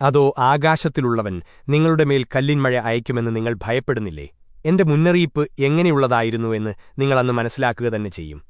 അതോ ആകാശത്തിലുള്ളവൻ നിങ്ങളുടെ മേൽ കല്ലിൻമഴ അയക്കുമെന്ന് നിങ്ങൾ ഭയപ്പെടുന്നില്ലേ? എന്റെ മുന്നറിയിപ്പ് എങ്ങനെയുള്ളതായിരുന്നു എന്ന് നിങ്ങളന്ന് മനസ്സിലാക്കുക തന്നെ ചെയ്യും.